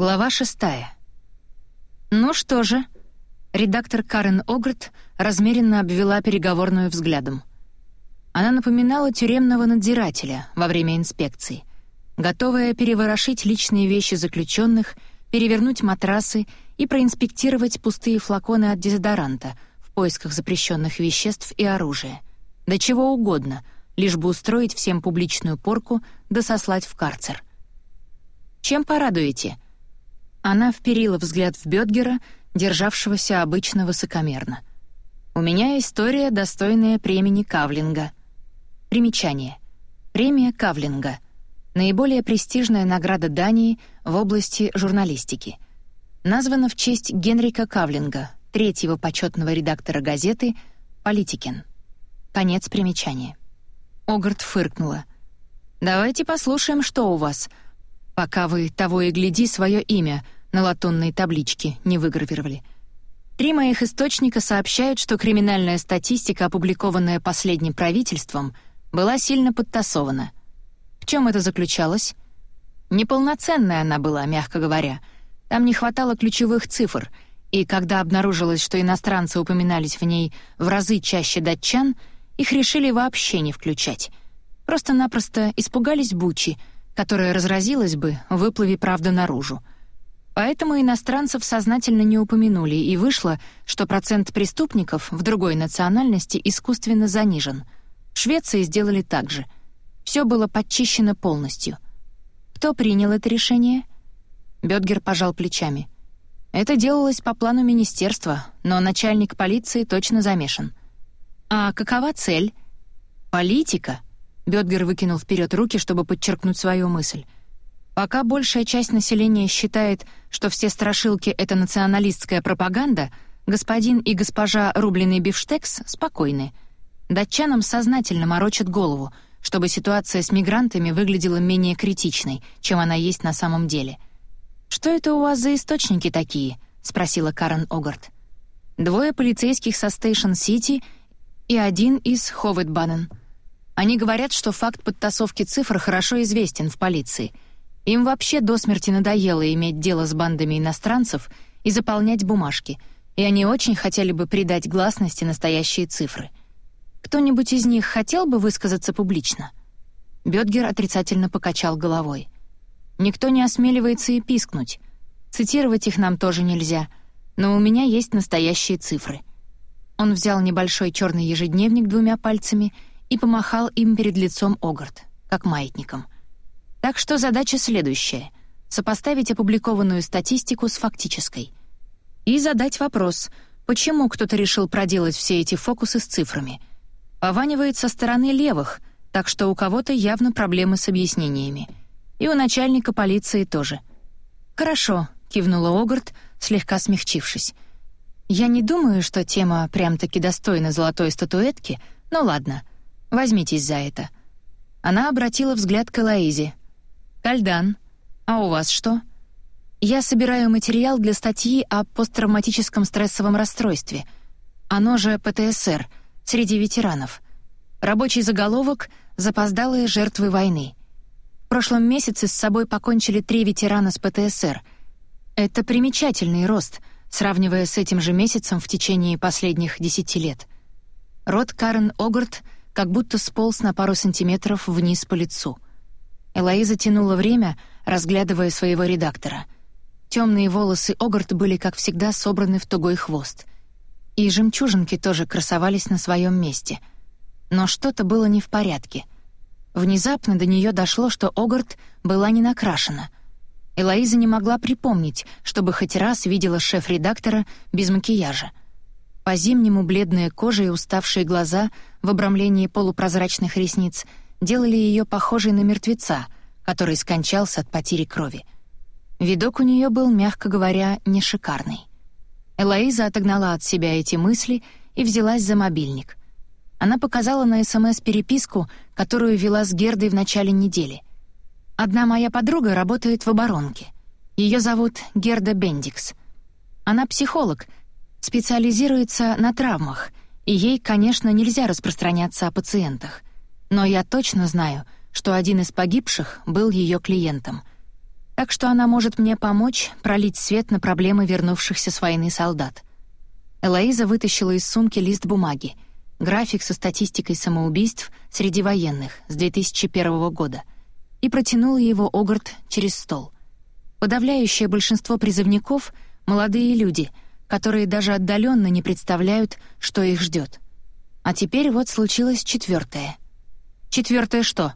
Глава шестая. Ну что же, редактор Карен Огрт размеренно обвела переговорную взглядом. Она напоминала тюремного надзирателя во время инспекции, готовая переворошить личные вещи заключенных, перевернуть матрасы и проинспектировать пустые флаконы от дезодоранта в поисках запрещенных веществ и оружия. Да чего угодно, лишь бы устроить всем публичную порку да сослать в карцер. «Чем порадуете?» Она вперила взгляд в Бёдгера, державшегося обычно высокомерно. «У меня история, достойная премии Кавлинга». Примечание. Премия Кавлинга — наиболее престижная награда Дании в области журналистики. Названа в честь Генрика Кавлинга, третьего почетного редактора газеты «Политикин». Конец примечания. Огарт фыркнула. «Давайте послушаем, что у вас», пока вы того и гляди свое имя на латунной табличке не выгравировали. Три моих источника сообщают, что криминальная статистика, опубликованная последним правительством, была сильно подтасована. В чем это заключалось? Неполноценная она была, мягко говоря. Там не хватало ключевых цифр, и когда обнаружилось, что иностранцы упоминались в ней в разы чаще датчан, их решили вообще не включать. Просто-напросто испугались Бучи — которая разразилась бы, выплыви правда наружу. Поэтому иностранцев сознательно не упомянули, и вышло, что процент преступников в другой национальности искусственно занижен. В Швеции сделали так же. Все было подчищено полностью. Кто принял это решение? Бёдгер пожал плечами. Это делалось по плану министерства, но начальник полиции точно замешан. А какова цель? Политика — Бёдгер выкинул вперед руки, чтобы подчеркнуть свою мысль. Пока большая часть населения считает, что все страшилки — это националистская пропаганда, господин и госпожа рубленый бифштекс спокойны. Датчанам сознательно морочат голову, чтобы ситуация с мигрантами выглядела менее критичной, чем она есть на самом деле. «Что это у вас за источники такие?» — спросила Карен Огарт. «Двое полицейских со Стейшн-Сити и один из Ховитбанен», они говорят, что факт подтасовки цифр хорошо известен в полиции. Им вообще до смерти надоело иметь дело с бандами иностранцев и заполнять бумажки, и они очень хотели бы придать гласности настоящие цифры. Кто-нибудь из них хотел бы высказаться публично? Бёдгер отрицательно покачал головой. Никто не осмеливается и пискнуть. Цитировать их нам тоже нельзя, но у меня есть настоящие цифры. Он взял небольшой черный ежедневник двумя пальцами — и помахал им перед лицом Огарт, как маятником. Так что задача следующая — сопоставить опубликованную статистику с фактической. И задать вопрос, почему кто-то решил проделать все эти фокусы с цифрами. Пованивает со стороны левых, так что у кого-то явно проблемы с объяснениями. И у начальника полиции тоже. «Хорошо», — кивнула Огарт, слегка смягчившись. «Я не думаю, что тема прям-таки достойна золотой статуэтки, но ладно. Возьмитесь за это». Она обратила взгляд к Элоизе. «Кальдан, а у вас что?» «Я собираю материал для статьи о посттравматическом стрессовом расстройстве. Оно же ПТСР, среди ветеранов. Рабочий заголовок «Запоздалые жертвы войны». В прошлом месяце с собой покончили три ветерана с ПТСР. Это примечательный рост, сравнивая с этим же месяцем в течение последних десяти лет. Рот Карен Огарт — как будто сполз на пару сантиметров вниз по лицу. Элоиза тянула время, разглядывая своего редактора. Темные волосы Огарт были, как всегда, собраны в тугой хвост. И жемчужинки тоже красовались на своем месте. Но что-то было не в порядке. Внезапно до нее дошло, что Огарт была не накрашена. Элоиза не могла припомнить, чтобы хоть раз видела шеф-редактора без макияжа. По-зимнему бледная кожа и уставшие глаза в обрамлении полупрозрачных ресниц делали ее похожей на мертвеца, который скончался от потери крови. Видок у нее был, мягко говоря, не шикарный. Элоиза отогнала от себя эти мысли и взялась за мобильник. Она показала на СМС переписку, которую вела с Гердой в начале недели. «Одна моя подруга работает в оборонке. Ее зовут Герда Бендикс. Она психолог — специализируется на травмах, и ей, конечно, нельзя распространяться о пациентах. Но я точно знаю, что один из погибших был ее клиентом. Так что она может мне помочь пролить свет на проблемы вернувшихся с войны солдат. Элоиза вытащила из сумки лист бумаги, график со статистикой самоубийств среди военных с 2001 года, и протянула его Огарт через стол. Подавляющее большинство призывников — молодые люди, которые даже отдаленно не представляют, что их ждет. А теперь вот случилось четвертое. Четвертое что?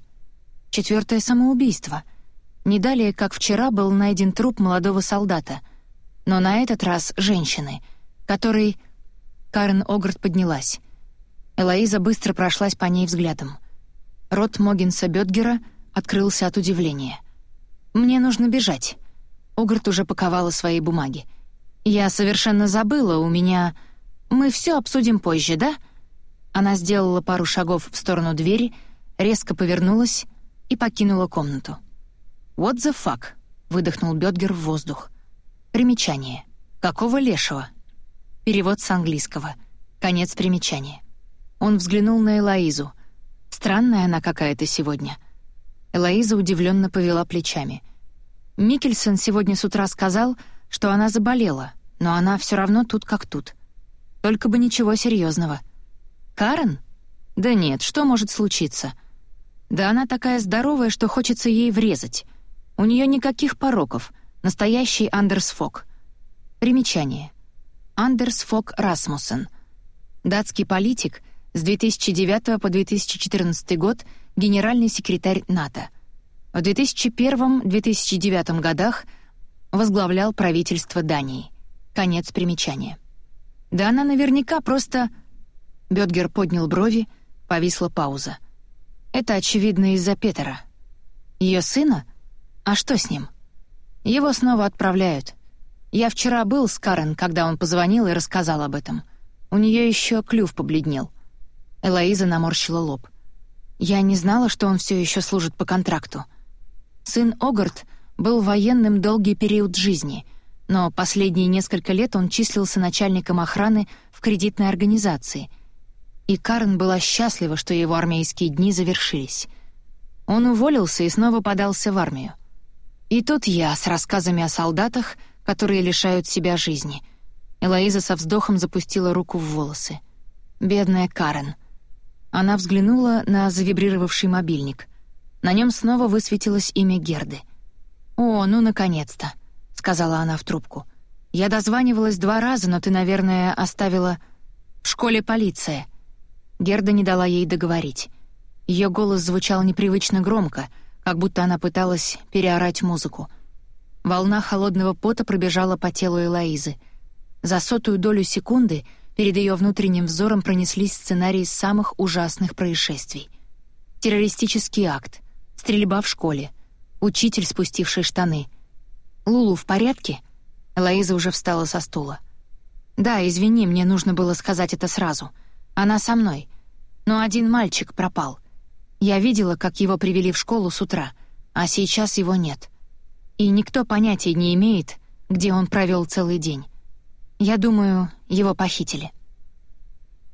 Четвертое самоубийство. Не далее, как вчера, был найден труп молодого солдата, но на этот раз женщины, который... Карен Огарт поднялась. Элоиза быстро прошлась по ней взглядом. Рот Могинса Бёдгера открылся от удивления. «Мне нужно бежать». Огарт уже паковала свои бумаги. «Я совершенно забыла, у меня... Мы все обсудим позже, да?» Она сделала пару шагов в сторону двери, резко повернулась и покинула комнату. «What the fuck?» — выдохнул Бёдгер в воздух. Примечание. «Какого лешего?» Перевод с английского. Конец примечания. Он взглянул на Элоизу. Странная она какая-то сегодня. Элоиза удивленно повела плечами. Микельсон сегодня с утра сказал, что она заболела, но она все равно тут как тут. Только бы ничего серьезного. Карен? Да нет, что может случиться? Да она такая здоровая, что хочется ей врезать. У нее никаких пороков. Настоящий Андерс Фок. Примечание. Андерс Фок Расмуссен. Датский политик, с 2009 по 2014 год генеральный секретарь НАТО. В 2001-2009 годах возглавлял правительство Дании. Конец примечания. Да она наверняка просто Бёдгер поднял брови, повисла пауза. «Это, очевидно, из-за Петера. Ее сына? А что с ним?» «Его снова отправляют. Я вчера был с Карен, когда он позвонил и рассказал об этом. У нее еще клюв побледнел». Элоиза наморщила лоб. «Я не знала, что он все еще служит по контракту. Сын Огарт был военным долгий период жизни, но последние несколько лет он числился начальником охраны в кредитной организации — и Карен была счастлива, что его армейские дни завершились. Он уволился и снова подался в армию. И тут я с рассказами о солдатах, которые лишают себя жизни. Элоиза со вздохом запустила руку в волосы. Бедная Карен. Она взглянула на завибрировавший мобильник. На нем снова высветилось имя Герды. «О, ну, наконец-то», — сказала она в трубку. «Я дозванивалась два раза, но ты, наверное, оставила...» «В школе полиция», Герда не дала ей договорить. Ее голос звучал непривычно громко, как будто она пыталась переорать музыку. Волна холодного пота пробежала по телу Элоизы. За сотую долю секунды перед ее внутренним взором пронеслись сценарии самых ужасных происшествий. Террористический акт, стрельба в школе, учитель, спустивший штаны. «Лулу в порядке?» Элоиза уже встала со стула. «Да, извини, мне нужно было сказать это сразу», — она со мной. Но один мальчик пропал. Я видела, как его привели в школу с утра, а сейчас его нет. И никто понятия не имеет, где он провел целый день. Я думаю, его похитили.